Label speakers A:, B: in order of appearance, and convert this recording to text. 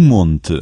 A: monte.